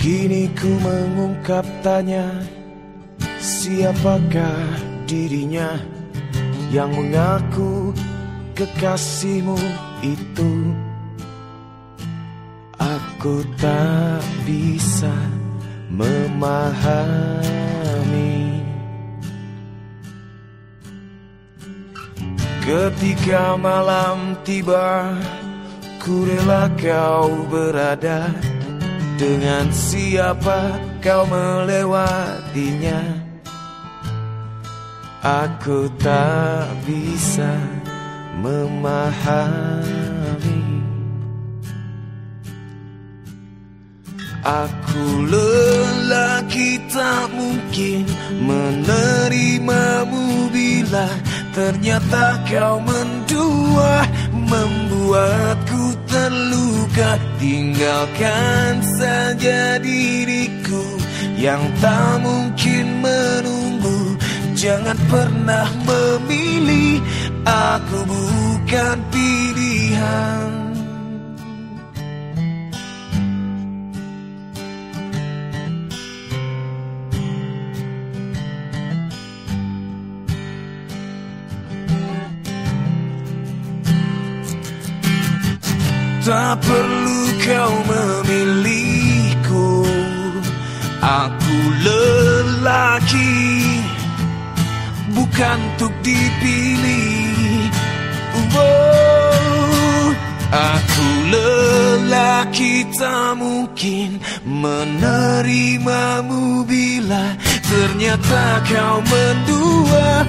Kini ku mengungkap tanya Siapakah dirinya Yang mengaku kekasihmu itu? Aku tak bisa memahami. Ketika malam tiba Ku rela kau berada Dengan siapa kau melewatinya? Aku tak bisa memahami. Aku lelaki tak mungkin menerimamu bila Ternyata kau mendua membuatku terluka Tinggalkan saja diriku yang tak mungkin menunggu. Jangan pernah memilih Aku bukan pilihan Tak perlu kau memilihku. Aku lelaki Bukan untuk dipilih. Oh, Aku lelaki tak mungkin menerimamu bila Ternyata kau mendua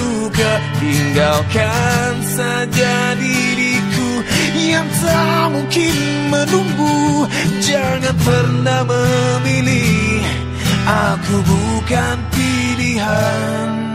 Tinggalkan saja diriku Yang tak mungkin menunggu. Jangan pernah memilih. Aku bukan pilihan